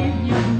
you.